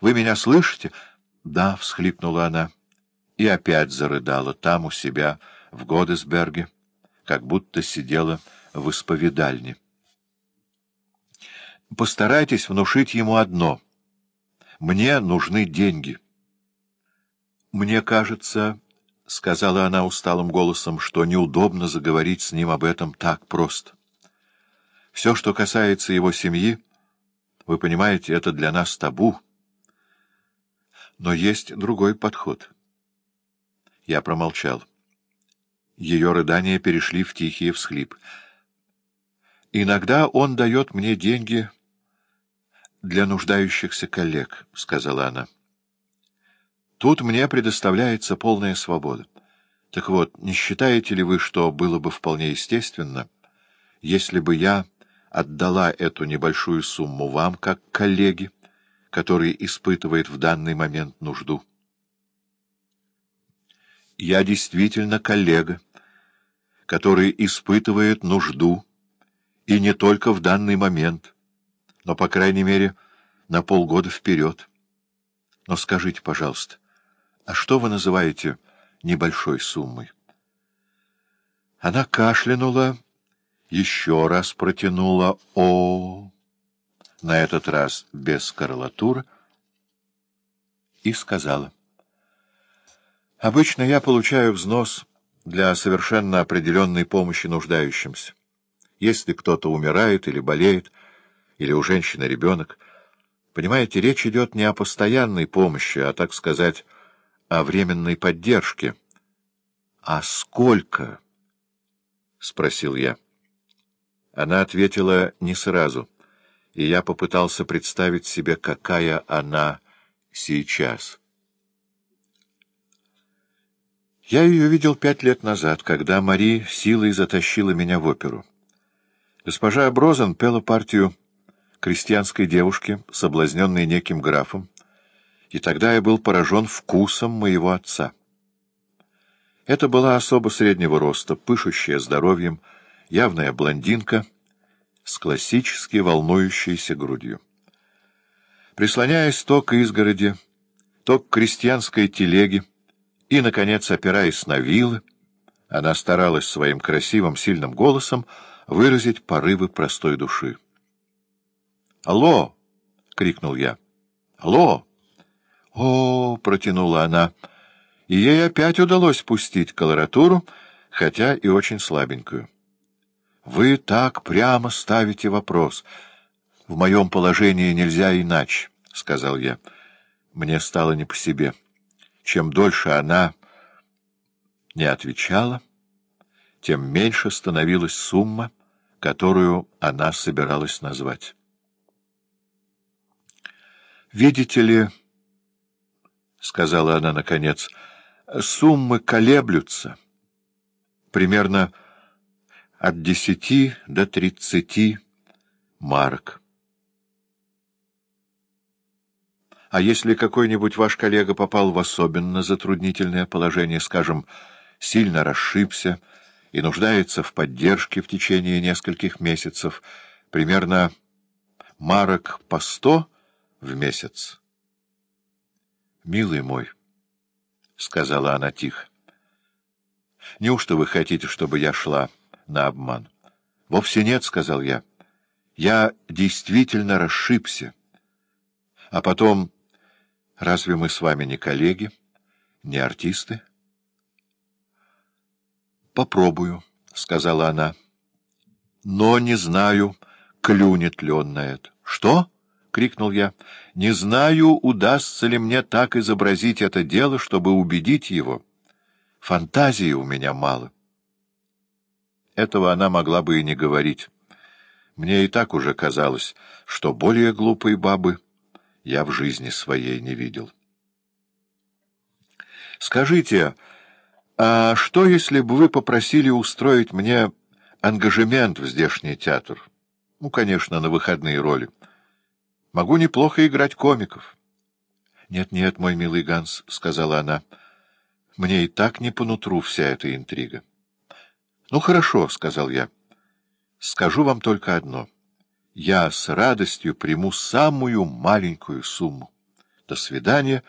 Вы меня слышите? — Да, — всхлипнула она. И опять зарыдала там, у себя, в Годесберге, как будто сидела в исповедальне. Постарайтесь внушить ему одно. Мне нужны деньги. Мне кажется, — сказала она усталым голосом, — что неудобно заговорить с ним об этом так просто. Все, что касается его семьи, вы понимаете, это для нас табу. Но есть другой подход. Я промолчал. Ее рыдания перешли в тихий всхлип. «Иногда он дает мне деньги для нуждающихся коллег», — сказала она. «Тут мне предоставляется полная свобода. Так вот, не считаете ли вы, что было бы вполне естественно, если бы я отдала эту небольшую сумму вам, как коллеге, который испытывает в данный момент нужду?» «Я действительно коллега, который испытывает нужду, и не только в данный момент, но, по крайней мере, на полгода вперед. Но скажите, пожалуйста, а что вы называете небольшой суммой? Она кашлянула, еще раз протянула «О», на этот раз без скарлатуры, и сказала. «Обычно я получаю взнос для совершенно определенной помощи нуждающимся. Если кто-то умирает или болеет, или у женщины ребенок, понимаете, речь идет не о постоянной помощи, а, так сказать, о временной поддержке. — А сколько? — спросил я. Она ответила не сразу, и я попытался представить себе, какая она сейчас. Я ее видел пять лет назад, когда Мари силой затащила меня в оперу. Госпожа Брозен пела партию крестьянской девушки, соблазненной неким графом, и тогда я был поражен вкусом моего отца. Это была особо среднего роста, пышущая здоровьем, явная блондинка с классически волнующейся грудью. Прислоняясь то к изгороди, то к крестьянской телеге и, наконец, опираясь на вилы, она старалась своим красивым, сильным голосом выразить порывы простой души. «Алло!» — крикнул я. «Алло!» «О!» — протянула она, и ей опять удалось пустить колоратуру, хотя и очень слабенькую. «Вы так прямо ставите вопрос. В моем положении нельзя иначе», — сказал я. Мне стало не по себе. Чем дольше она не отвечала, тем меньше становилась сумма, которую она собиралась назвать. «Видите ли, — сказала она наконец, — суммы колеблются примерно от десяти до тридцати марок. А если какой-нибудь ваш коллега попал в особенно затруднительное положение, скажем, сильно расшибся и нуждается в поддержке в течение нескольких месяцев, примерно марок по сто — в месяц. «Милый мой», — сказала она тихо, — «неужто вы хотите, чтобы я шла на обман?» «Вовсе нет», — сказал я. «Я действительно расшибся. А потом, разве мы с вами не коллеги, не артисты?» «Попробую», — сказала она. «Но не знаю, клюнет ли он на это». «Что?» крикнул я. «Не знаю, удастся ли мне так изобразить это дело, чтобы убедить его. Фантазии у меня мало». Этого она могла бы и не говорить. Мне и так уже казалось, что более глупой бабы я в жизни своей не видел. «Скажите, а что, если бы вы попросили устроить мне ангажемент в здешний театр? Ну, конечно, на выходные роли». Могу неплохо играть комиков. «Нет, — Нет-нет, мой милый Ганс, — сказала она, — мне и так не по нутру вся эта интрига. — Ну, хорошо, — сказал я. — Скажу вам только одно. Я с радостью приму самую маленькую сумму. До свидания.